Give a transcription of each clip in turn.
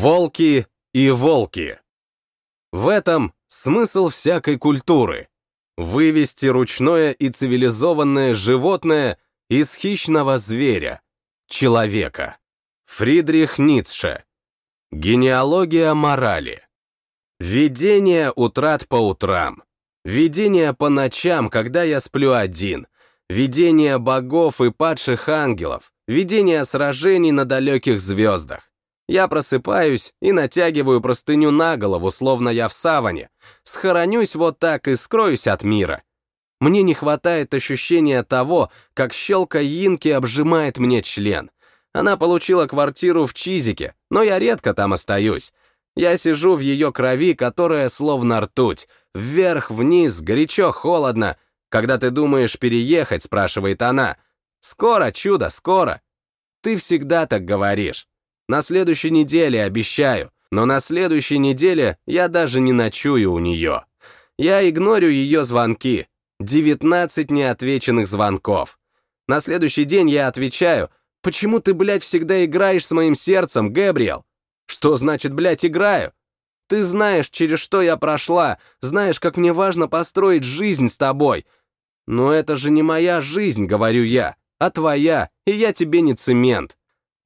Волки и волки. В этом смысл всякой культуры. Вывести ручное и цивилизованное животное из хищного зверя, человека. Фридрих Ницше. Генеалогия морали. Видение утрат по утрам. Видение по ночам, когда я сплю один. Видение богов и падших ангелов. Видение сражений на далеких звездах. Я просыпаюсь и натягиваю простыню на голову, словно я в саване. Схоронюсь вот так и скроюсь от мира. Мне не хватает ощущения того, как щелка Инки обжимает мне член. Она получила квартиру в Чизике, но я редко там остаюсь. Я сижу в ее крови, которая словно ртуть. Вверх-вниз, горячо-холодно. Когда ты думаешь переехать, спрашивает она. Скоро, чудо, скоро. Ты всегда так говоришь. На следующей неделе, обещаю. Но на следующей неделе я даже не ночую у нее. Я игнорю ее звонки. 19 неотвеченных звонков. На следующий день я отвечаю, почему ты, блядь, всегда играешь с моим сердцем, Гэбриэл? Что значит, блядь, играю? Ты знаешь, через что я прошла, знаешь, как мне важно построить жизнь с тобой. Но это же не моя жизнь, говорю я, а твоя, и я тебе не цемент.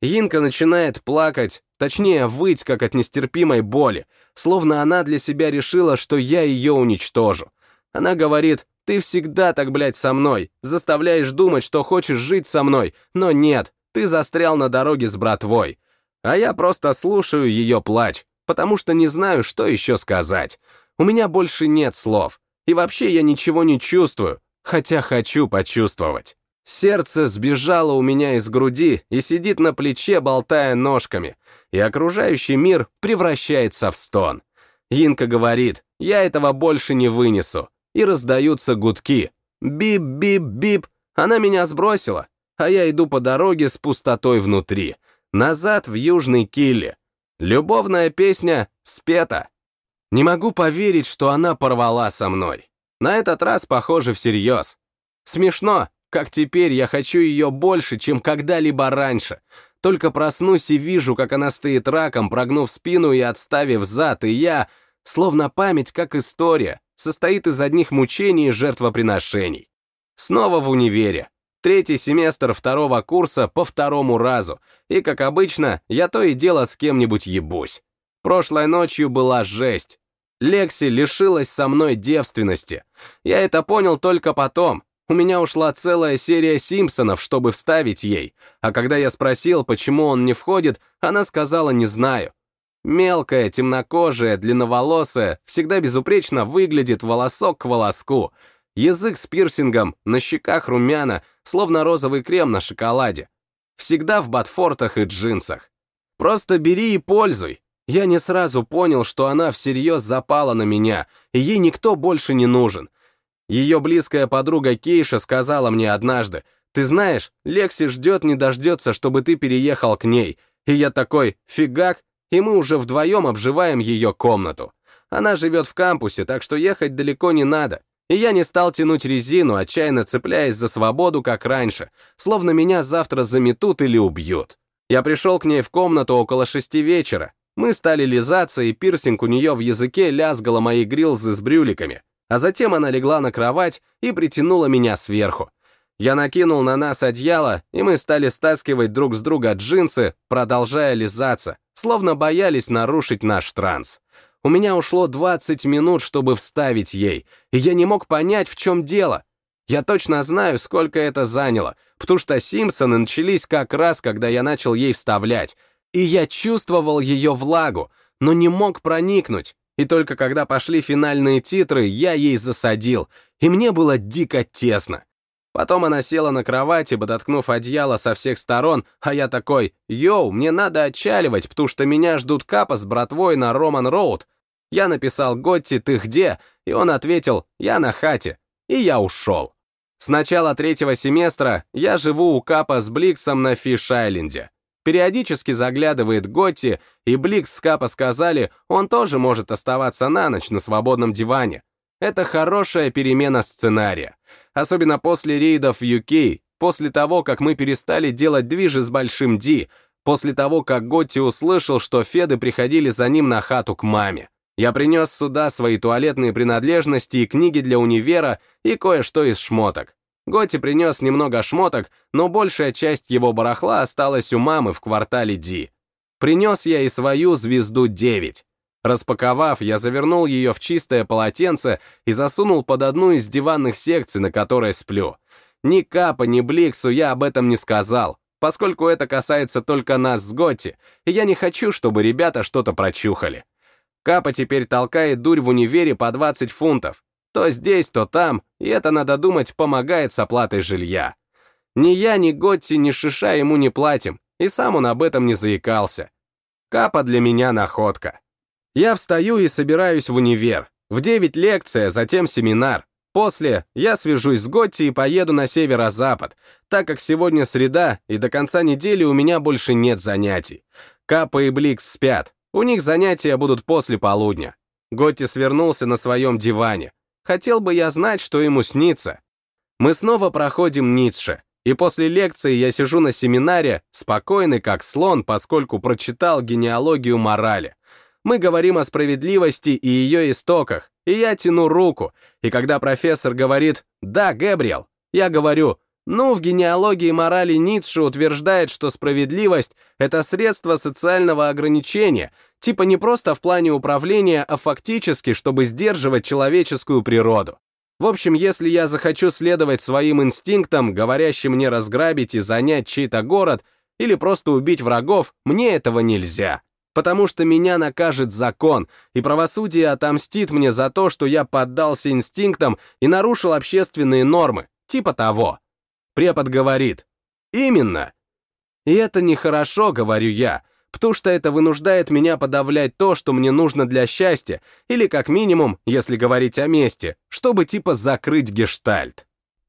Инка начинает плакать, точнее, выть, как от нестерпимой боли, словно она для себя решила, что я ее уничтожу. Она говорит, ты всегда так, блядь, со мной, заставляешь думать, что хочешь жить со мной, но нет, ты застрял на дороге с братвой. А я просто слушаю ее плач, потому что не знаю, что еще сказать. У меня больше нет слов. И вообще я ничего не чувствую, хотя хочу почувствовать. Сердце сбежало у меня из груди и сидит на плече, болтая ножками, и окружающий мир превращается в стон. Инка говорит, я этого больше не вынесу, и раздаются гудки. Бип-бип-бип, она меня сбросила, а я иду по дороге с пустотой внутри, назад в Южный Килли. Любовная песня спета. Не могу поверить, что она порвала со мной. На этот раз, похоже, всерьез. Смешно, как теперь я хочу ее больше, чем когда-либо раньше. Только проснусь и вижу, как она стоит раком, прогнув спину и отставив зад, и я, словно память, как история, состоит из одних мучений и жертвоприношений. Снова в универе. Третий семестр второго курса по второму разу, и, как обычно, я то и дело с кем-нибудь ебусь. Прошлой ночью была жесть. Лекси лишилась со мной девственности. Я это понял только потом, у меня ушла целая серия Симпсонов, чтобы вставить ей, а когда я спросил, почему он не входит, она сказала «не знаю». Мелкая, темнокожая, длинноволосая, всегда безупречно выглядит волосок к волоску. Язык с пирсингом, на щеках румяна, словно розовый крем на шоколаде. Всегда в ботфортах и джинсах. Просто бери и пользуй. Я не сразу понял, что она всерьез запала на меня, и ей никто больше не нужен. Ее близкая подруга Кейша сказала мне однажды, «Ты знаешь, Лекси ждет не дождется, чтобы ты переехал к ней». И я такой, фигак, и мы уже вдвоем обживаем ее комнату. Она живет в кампусе, так что ехать далеко не надо. И я не стал тянуть резину, отчаянно цепляясь за свободу, как раньше, словно меня завтра заметут или убьют. Я пришел к ней в комнату около шести вечера. Мы стали лизаться, и пирсинг у нее в языке лязгала мои грилзы с брюликами а затем она легла на кровать и притянула меня сверху. Я накинул на нас одеяло, и мы стали стаскивать друг с друга джинсы, продолжая лизаться, словно боялись нарушить наш транс. У меня ушло 20 минут, чтобы вставить ей, и я не мог понять, в чем дело. Я точно знаю, сколько это заняло, потому что Симпсоны начались как раз, когда я начал ей вставлять, и я чувствовал ее влагу, но не мог проникнуть, и только когда пошли финальные титры, я ей засадил, и мне было дико тесно. Потом она села на кровати, подоткнув одеяло со всех сторон, а я такой, «Йоу, мне надо отчаливать, потому что меня ждут капа с братвой на Роман Роуд». Я написал Готти, ты где? И он ответил, я на хате. И я ушел. С начала третьего семестра я живу у капа с Бликсом на Фиш-Айленде. Периодически заглядывает Готти, и Бликс с Капа сказали, он тоже может оставаться на ночь на свободном диване. Это хорошая перемена сценария. Особенно после рейдов в UK, после того, как мы перестали делать движи с Большим Ди, после того, как Готти услышал, что Феды приходили за ним на хату к маме. Я принес сюда свои туалетные принадлежности и книги для универа и кое-что из шмоток. Готти принес немного шмоток, но большая часть его барахла осталась у мамы в квартале Ди. Принес я и свою звезду 9. Распаковав, я завернул ее в чистое полотенце и засунул под одну из диванных секций, на которой сплю. Ни Капа, ни Бликсу я об этом не сказал, поскольку это касается только нас с Готти, и я не хочу, чтобы ребята что-то прочухали. Капа теперь толкает дурь в универе по 20 фунтов. То здесь, то там, и это, надо думать, помогает с оплатой жилья. Ни я, ни Готти, ни Шиша ему не платим, и сам он об этом не заикался. Капа для меня находка. Я встаю и собираюсь в универ. В 9 лекция, затем семинар. После я свяжусь с Готти и поеду на северо-запад, так как сегодня среда, и до конца недели у меня больше нет занятий. Капа и Бликс спят, у них занятия будут после полудня. Готти свернулся на своем диване. Хотел бы я знать, что ему снится. Мы снова проходим Ницше, и после лекции я сижу на семинаре, спокойный как слон, поскольку прочитал генеалогию морали. Мы говорим о справедливости и ее истоках, и я тяну руку, и когда профессор говорит «Да, Гэбриэл», я говорю ну, в генеалогии морали Ницше утверждает, что справедливость — это средство социального ограничения, типа не просто в плане управления, а фактически, чтобы сдерживать человеческую природу. В общем, если я захочу следовать своим инстинктам, говорящим мне разграбить и занять чей-то город, или просто убить врагов, мне этого нельзя. Потому что меня накажет закон, и правосудие отомстит мне за то, что я поддался инстинктам и нарушил общественные нормы, типа того. Препод говорит. Именно. И это нехорошо, говорю я, потому что это вынуждает меня подавлять то, что мне нужно для счастья, или как минимум, если говорить о месте, чтобы типа закрыть гештальт.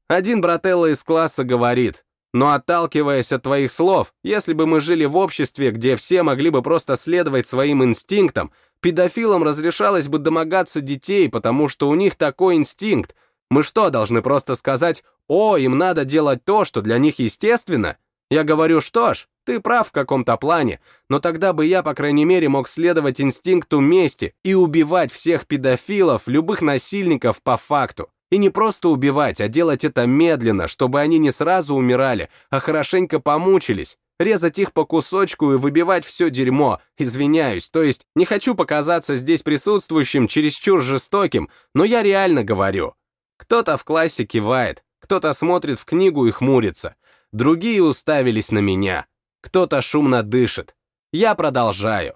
Один брателло из класса говорит, но отталкиваясь от твоих слов, если бы мы жили в обществе, где все могли бы просто следовать своим инстинктам, педофилам разрешалось бы домогаться детей, потому что у них такой инстинкт, мы что, должны просто сказать «О, им надо делать то, что для них естественно»? Я говорю, что ж, ты прав в каком-то плане, но тогда бы я, по крайней мере, мог следовать инстинкту мести и убивать всех педофилов, любых насильников по факту. И не просто убивать, а делать это медленно, чтобы они не сразу умирали, а хорошенько помучились, резать их по кусочку и выбивать все дерьмо, извиняюсь, то есть не хочу показаться здесь присутствующим чересчур жестоким, но я реально говорю. Кто-то в классе кивает, кто-то смотрит в книгу и хмурится, другие уставились на меня, кто-то шумно дышит. Я продолжаю.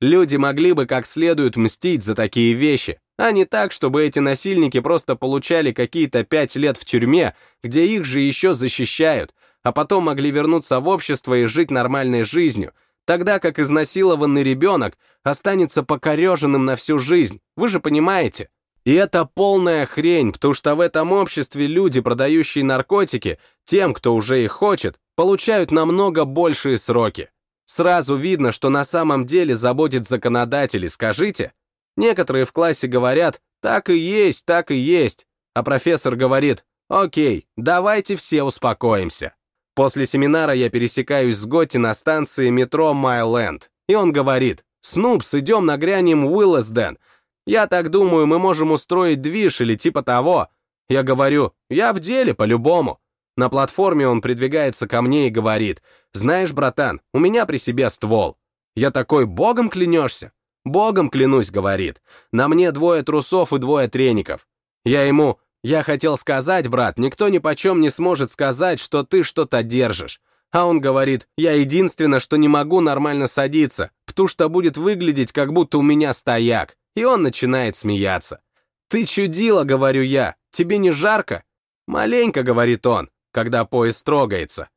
Люди могли бы как следует мстить за такие вещи, а не так, чтобы эти насильники просто получали какие-то пять лет в тюрьме, где их же еще защищают, а потом могли вернуться в общество и жить нормальной жизнью, тогда как изнасилованный ребенок останется покореженным на всю жизнь, вы же понимаете? И это полная хрень, потому что в этом обществе люди, продающие наркотики, тем, кто уже их хочет, получают намного большие сроки. Сразу видно, что на самом деле заботит законодатели, скажите? Некоторые в классе говорят, так и есть, так и есть. А профессор говорит, окей, давайте все успокоимся. После семинара я пересекаюсь с Готти на станции метро Майленд, и он говорит, «Снупс, идем нагрянем Уиллесден, я так думаю, мы можем устроить движ или типа того. Я говорю, я в деле, по-любому. На платформе он придвигается ко мне и говорит, знаешь, братан, у меня при себе ствол. Я такой, богом клянешься? Богом клянусь, говорит. На мне двое трусов и двое треников. Я ему, я хотел сказать, брат, никто ни почем не сможет сказать, что ты что-то держишь. А он говорит, я единственное, что не могу нормально садиться, потому что будет выглядеть, как будто у меня стояк и он начинает смеяться. «Ты чудила», — говорю я, — «тебе не жарко?» «Маленько», — говорит он, когда поезд трогается.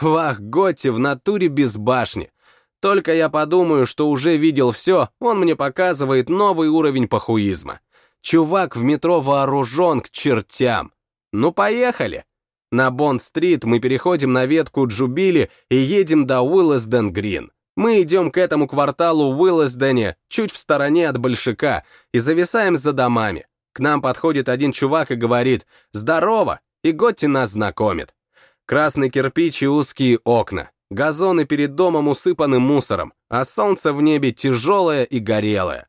Вах, Готти в натуре без башни. Только я подумаю, что уже видел все, он мне показывает новый уровень похуизма. Чувак в метро вооружен к чертям. Ну, поехали. На Бонд-стрит мы переходим на ветку Джубили и едем до Уиллесден-Грин. Мы идем к этому кварталу в Уиллесдене, чуть в стороне от Большака, и зависаем за домами. К нам подходит один чувак и говорит «Здорово!» и Готти нас знакомит. Красный кирпич и узкие окна. газоны перед домом усыпаны мусором, а солнце в небе тяжелое и горелое.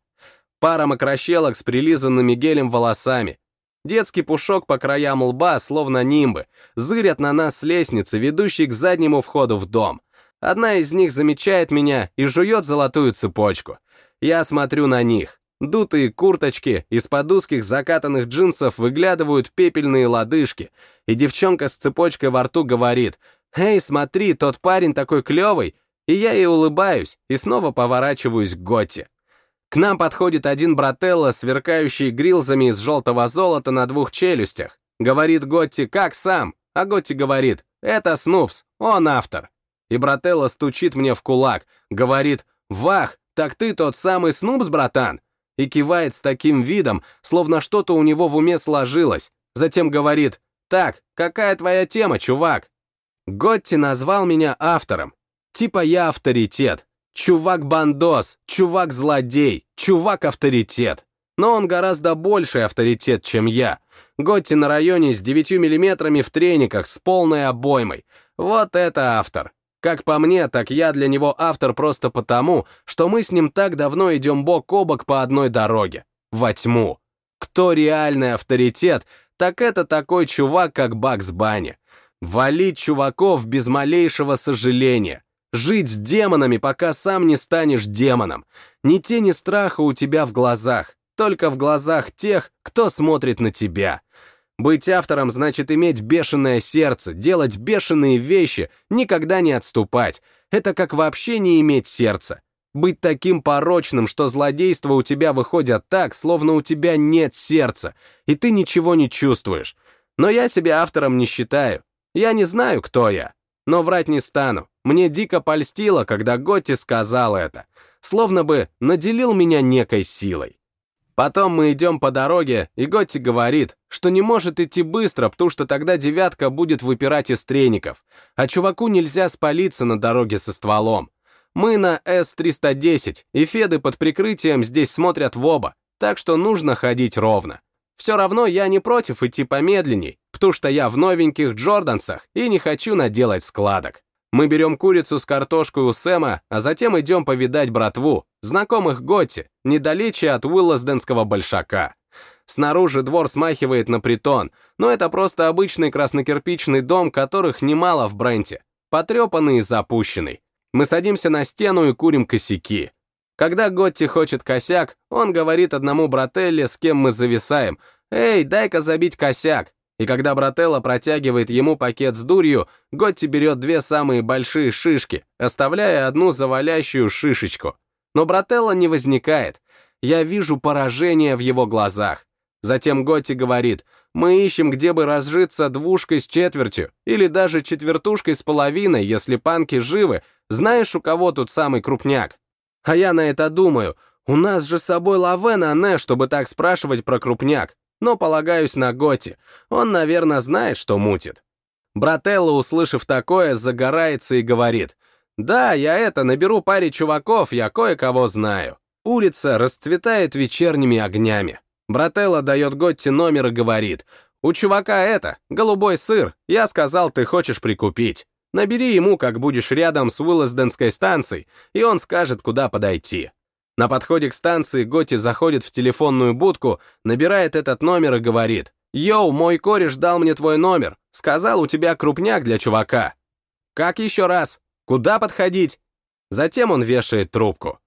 Пара мокрощелок с прилизанными гелем волосами. Детский пушок по краям лба, словно нимбы, зырят на нас с лестницы, ведущей к заднему входу в дом. Одна из них замечает меня и жует золотую цепочку. Я смотрю на них. Дутые курточки, из-под узких закатанных джинсов выглядывают пепельные лодыжки, и девчонка с цепочкой во рту говорит «Эй, смотри, тот парень такой клевый!» И я ей улыбаюсь и снова поворачиваюсь к Готте. К нам подходит один брателло, сверкающий грилзами из желтого золота на двух челюстях. Говорит Готти, как сам? А Готти говорит, это Снупс, он автор. И брателло стучит мне в кулак, говорит, вах, так ты тот самый Снупс, братан? И кивает с таким видом, словно что-то у него в уме сложилось. Затем говорит, так, какая твоя тема, чувак? Готти назвал меня автором. Типа я авторитет, Чувак-бандос, чувак-злодей, чувак-авторитет. Но он гораздо больший авторитет, чем я. Готти на районе с 9 миллиметрами в трениках, с полной обоймой. Вот это автор. Как по мне, так я для него автор просто потому, что мы с ним так давно идем бок о бок по одной дороге. Во тьму. Кто реальный авторитет, так это такой чувак, как Бакс Банни. Валить чуваков без малейшего сожаления. Жить с демонами, пока сам не станешь демоном. Ни тени страха у тебя в глазах, только в глазах тех, кто смотрит на тебя. Быть автором значит иметь бешеное сердце, делать бешеные вещи, никогда не отступать. Это как вообще не иметь сердца. Быть таким порочным, что злодейства у тебя выходят так, словно у тебя нет сердца, и ты ничего не чувствуешь. Но я себя автором не считаю. Я не знаю, кто я. Но врать не стану. Мне дико польстило, когда Готти сказал это, словно бы наделил меня некой силой. Потом мы идем по дороге, и Готти говорит, что не может идти быстро, потому что тогда девятка будет выпирать из треников, а чуваку нельзя спалиться на дороге со стволом. Мы на С-310, и Феды под прикрытием здесь смотрят в оба, так что нужно ходить ровно. Все равно я не против идти помедленней, потому что я в новеньких Джордансах и не хочу наделать складок. Мы берем курицу с картошкой у Сэма, а затем идем повидать братву, знакомых Готти, недалече от Уилласденского большака. Снаружи двор смахивает на притон, но это просто обычный краснокирпичный дом, которых немало в Бренте, потрепанный и запущенный. Мы садимся на стену и курим косяки. Когда Готти хочет косяк, он говорит одному брателле, с кем мы зависаем, «Эй, дай-ка забить косяк», и когда Брателло протягивает ему пакет с дурью, Готти берет две самые большие шишки, оставляя одну завалящую шишечку. Но Брателло не возникает. Я вижу поражение в его глазах. Затем Готти говорит, мы ищем, где бы разжиться двушкой с четвертью, или даже четвертушкой с половиной, если панки живы. Знаешь, у кого тут самый крупняк? А я на это думаю, у нас же с собой Лавена, не, чтобы так спрашивать про крупняк но полагаюсь на Готи. Он, наверное, знает, что мутит. Брателло, услышав такое, загорается и говорит, «Да, я это, наберу паре чуваков, я кое-кого знаю». Улица расцветает вечерними огнями. Брателло дает Готти номер и говорит, «У чувака это, голубой сыр, я сказал, ты хочешь прикупить. Набери ему, как будешь рядом с Уиллесденской станцией, и он скажет, куда подойти». На подходе к станции Готи заходит в телефонную будку, набирает этот номер и говорит, «Йоу, мой кореш дал мне твой номер. Сказал, у тебя крупняк для чувака». «Как еще раз? Куда подходить?» Затем он вешает трубку.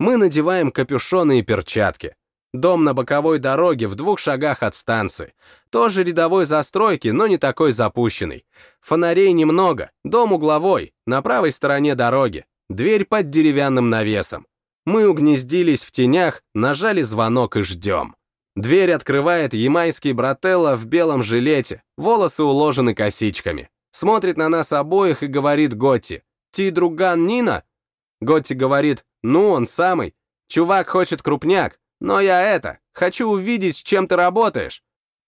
Мы надеваем капюшоны и перчатки. Дом на боковой дороге в двух шагах от станции. Тоже рядовой застройки, но не такой запущенный. Фонарей немного, дом угловой, на правой стороне дороги. Дверь под деревянным навесом. Мы угнездились в тенях, нажали звонок и ждем. Дверь открывает ямайский брателло в белом жилете, волосы уложены косичками. Смотрит на нас обоих и говорит Готти, «Ти друган Нина?» Готти говорит, «Ну, он самый. Чувак хочет крупняк, но я это, хочу увидеть, с чем ты работаешь.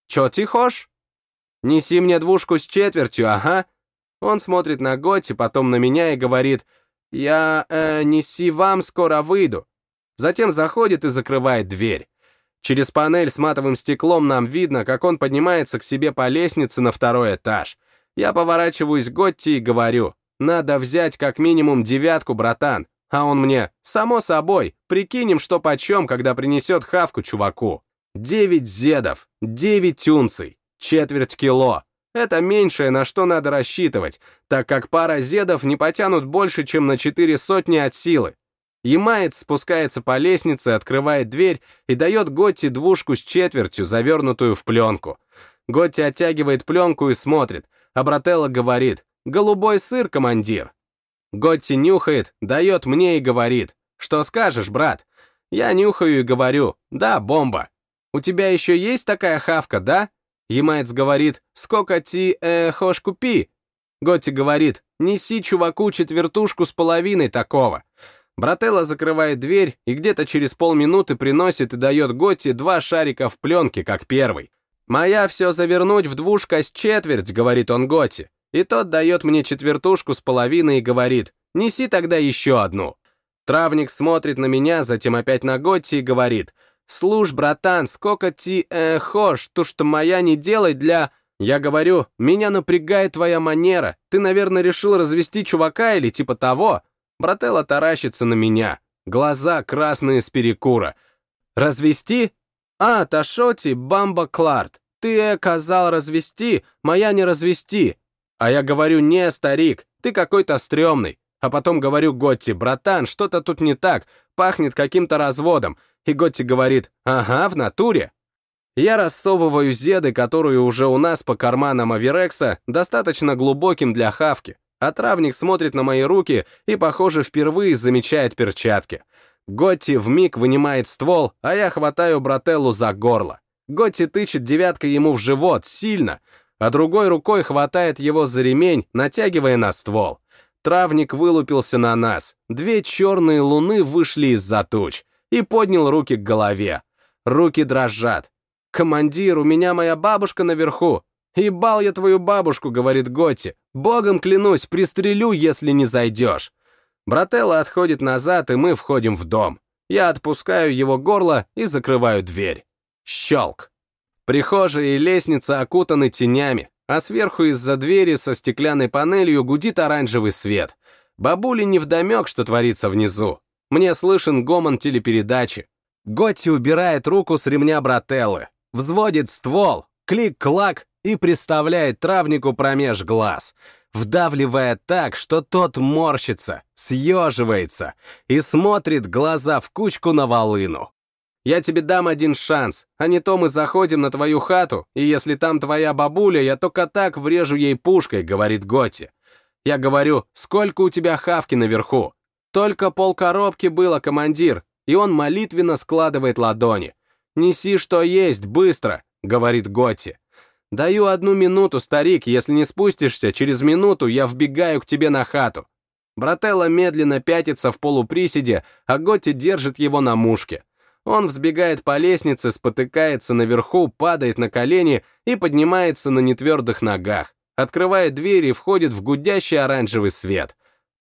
Чё ты хошь?» «Неси мне двушку с четвертью, ага». Он смотрит на Готти, потом на меня и говорит, «Я, э, неси вам, скоро выйду». Затем заходит и закрывает дверь. Через панель с матовым стеклом нам видно, как он поднимается к себе по лестнице на второй этаж. Я поворачиваюсь к Готти и говорю, надо взять как минимум девятку, братан. А он мне, само собой, прикинем, что почем, когда принесет хавку чуваку. Девять зедов, девять тюнций, четверть кило. Это меньшее, на что надо рассчитывать, так как пара зедов не потянут больше, чем на четыре сотни от силы. Ямаец спускается по лестнице, открывает дверь и дает Готти двушку с четвертью, завернутую в пленку. Готти оттягивает пленку и смотрит, а Брателло говорит «Голубой сыр, командир». Готти нюхает, дает мне и говорит «Что скажешь, брат?» Я нюхаю и говорю «Да, бомба». «У тебя еще есть такая хавка, да?» Ямаец говорит, сколько ти, э, хошь купи? Готти говорит, неси чуваку четвертушку с половиной такого. Брателло закрывает дверь и где-то через полминуты приносит и дает Готти два шарика в пленке, как первый. «Моя все завернуть в двушка с четверть», — говорит он Готти. И тот дает мне четвертушку с половиной и говорит, «Неси тогда еще одну». Травник смотрит на меня, затем опять на Готти и говорит, «Слушь, братан, сколько ти э, хошь, то, что моя не делай для...» Я говорю, «Меня напрягает твоя манера. Ты, наверное, решил развести чувака или типа того». Брателло таращится на меня. Глаза красные с перекура. «Развести? А, Ташоти, Бамба Кларт. Ты э, казал развести, моя не развести». А я говорю, «Не, старик, ты какой-то стрёмный». А потом говорю Готти, «Братан, что-то тут не так, пахнет каким-то разводом». И Готти говорит, ага, в натуре. Я рассовываю зеды, которые уже у нас по карманам Аверекса, достаточно глубоким для хавки, а травник смотрит на мои руки и, похоже, впервые замечает перчатки. Готти вмиг вынимает ствол, а я хватаю брателлу за горло. Готти тычет девяткой ему в живот, сильно, а другой рукой хватает его за ремень, натягивая на ствол. Травник вылупился на нас. Две черные луны вышли из-за туч и поднял руки к голове. Руки дрожат. «Командир, у меня моя бабушка наверху!» «Ебал я твою бабушку», — говорит Готти. «Богом клянусь, пристрелю, если не зайдешь». Брателло отходит назад, и мы входим в дом. Я отпускаю его горло и закрываю дверь. Щелк. Прихожая и лестница окутаны тенями, а сверху из-за двери со стеклянной панелью гудит оранжевый свет. Бабуле невдомек, что творится внизу. Мне слышен гомон телепередачи. Готти убирает руку с ремня брателлы, взводит ствол, клик-клак и приставляет травнику промеж глаз, вдавливая так, что тот морщится, съеживается и смотрит глаза в кучку на волыну. Я тебе дам один шанс, а не то мы заходим на твою хату, и если там твоя бабуля, я только так врежу ей пушкой, говорит Готи. Я говорю, сколько у тебя хавки наверху? Только полкоробки было, командир, и он молитвенно складывает ладони. «Неси, что есть, быстро!» — говорит Готти. «Даю одну минуту, старик, если не спустишься, через минуту я вбегаю к тебе на хату». Брателло медленно пятится в полуприседе, а Готти держит его на мушке. Он взбегает по лестнице, спотыкается наверху, падает на колени и поднимается на нетвердых ногах, открывает дверь и входит в гудящий оранжевый свет.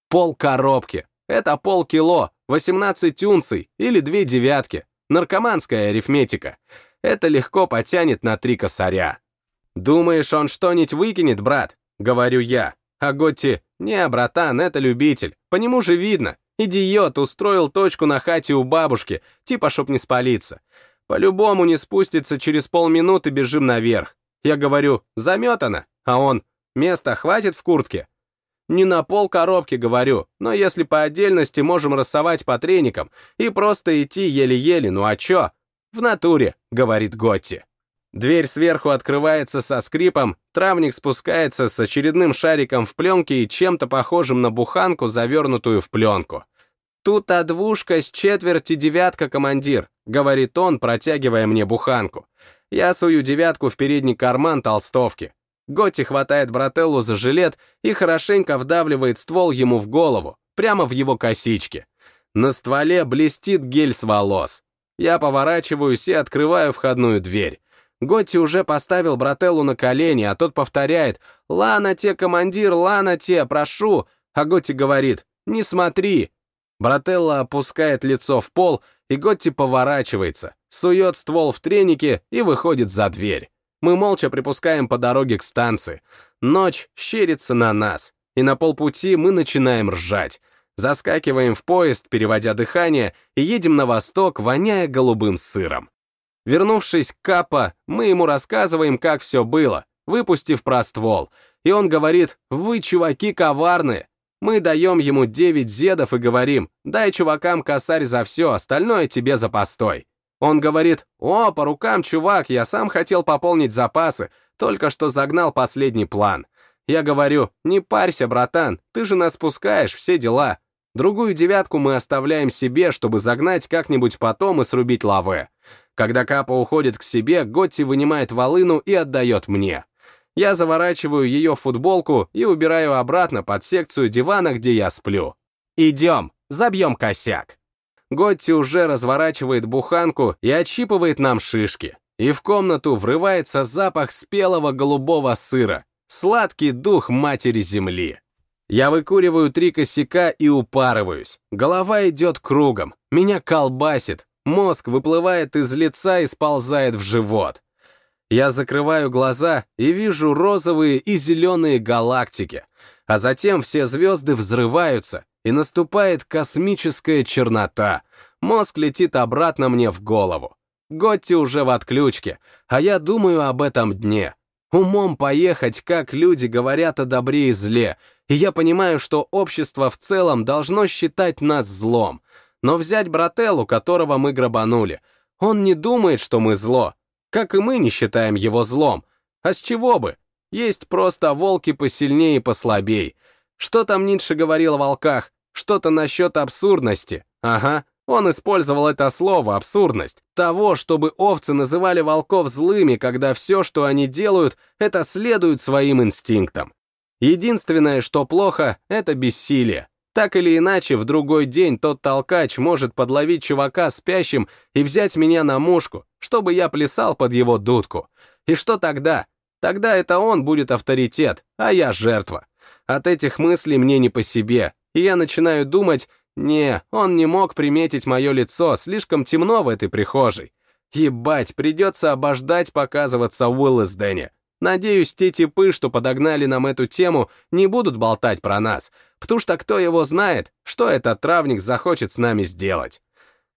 Пол коробки. Это полкило, 18 тюнций или две девятки. Наркоманская арифметика. Это легко потянет на три косаря. «Думаешь, он что-нибудь выкинет, брат?» — говорю я. А Готти, «Не, братан, это любитель. По нему же видно. Идиот устроил точку на хате у бабушки, типа чтоб не спалиться. По-любому не спустится, через полминуты бежим наверх. Я говорю, заметано, а он, места хватит в куртке? Не на пол коробки, говорю, но если по отдельности можем рассовать по треникам и просто идти еле-еле, ну а чё? В натуре, говорит Готти. Дверь сверху открывается со скрипом, травник спускается с очередным шариком в пленке и чем-то похожим на буханку, завернутую в пленку. «Тут а двушка с четверти девятка, командир», — говорит он, протягивая мне буханку. Я сую девятку в передний карман толстовки. Готти хватает брателлу за жилет и хорошенько вдавливает ствол ему в голову, прямо в его косички. На стволе блестит гель с волос. Я поворачиваюсь и открываю входную дверь. Готти уже поставил брателлу на колени, а тот повторяет «Лана те, командир, лана те, прошу!» А Готти говорит «Не смотри!» Брателла опускает лицо в пол, и Готти поворачивается, сует ствол в треники и выходит за дверь. Мы молча припускаем по дороге к станции. Ночь щерится на нас. и на полпути мы начинаем ржать. Заскакиваем в поезд, переводя дыхание, и едем на восток, воняя голубым сыром. Вернувшись к Капа, мы ему рассказываем, как все было, выпустив проствол, и он говорит, вы, чуваки, коварные. Мы даем ему 9 зедов и говорим, дай чувакам косарь за все, остальное тебе за постой. Он говорит, о, по рукам, чувак, я сам хотел пополнить запасы, только что загнал последний план. Я говорю, не парься, братан, ты же нас пускаешь, все дела. Другую девятку мы оставляем себе, чтобы загнать как-нибудь потом и срубить лаве. Когда Капа уходит к себе, Готти вынимает волыну и отдает мне. Я заворачиваю ее в футболку и убираю обратно под секцию дивана, где я сплю. Идем, забьем косяк. Готти уже разворачивает буханку и отщипывает нам шишки. И в комнату врывается запах спелого голубого сыра, сладкий дух матери земли. Я выкуриваю три косяка и упарываюсь. Голова идет кругом, меня колбасит, мозг выплывает из лица и сползает в живот. Я закрываю глаза и вижу розовые и зеленые галактики, а затем все звезды взрываются, и наступает космическая чернота. Мозг летит обратно мне в голову. Готти уже в отключке, а я думаю об этом дне. Умом поехать, как люди говорят о добре и зле, и я понимаю, что общество в целом должно считать нас злом. Но взять брателлу, которого мы грабанули, он не думает, что мы зло, как и мы не считаем его злом. А с чего бы? Есть просто волки посильнее и послабей. Что там Ницше говорил о волках? Что-то насчет абсурдности. Ага, он использовал это слово «абсурдность», того, чтобы овцы называли волков злыми, когда все, что они делают, это следует своим инстинктам. Единственное, что плохо, это бессилие. Так или иначе, в другой день тот толкач может подловить чувака спящим и взять меня на мушку, чтобы я плясал под его дудку. И что тогда? Тогда это он будет авторитет, а я жертва. От этих мыслей мне не по себе, и я начинаю думать, не, он не мог приметить мое лицо, слишком темно в этой прихожей. Ебать, придется обождать показываться в Уиллесдене. Надеюсь, те типы, что подогнали нам эту тему, не будут болтать про нас, потому что кто его знает, что этот травник захочет с нами сделать.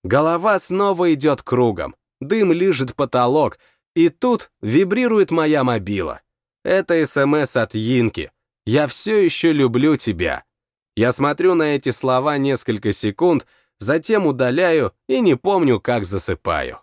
Голова снова идет кругом, дым лижет потолок, и тут вибрирует моя мобила. Это СМС от Йинки. «Я все еще люблю тебя». Я смотрю на эти слова несколько секунд, затем удаляю и не помню, как засыпаю.